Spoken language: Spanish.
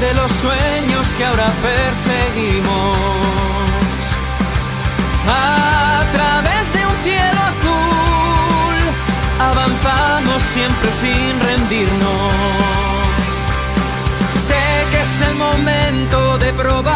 De los sueños que ahora perseguimos. A través de un cielo azul, avanzamos siempre sin rendirnos. Sé que es el momento de probar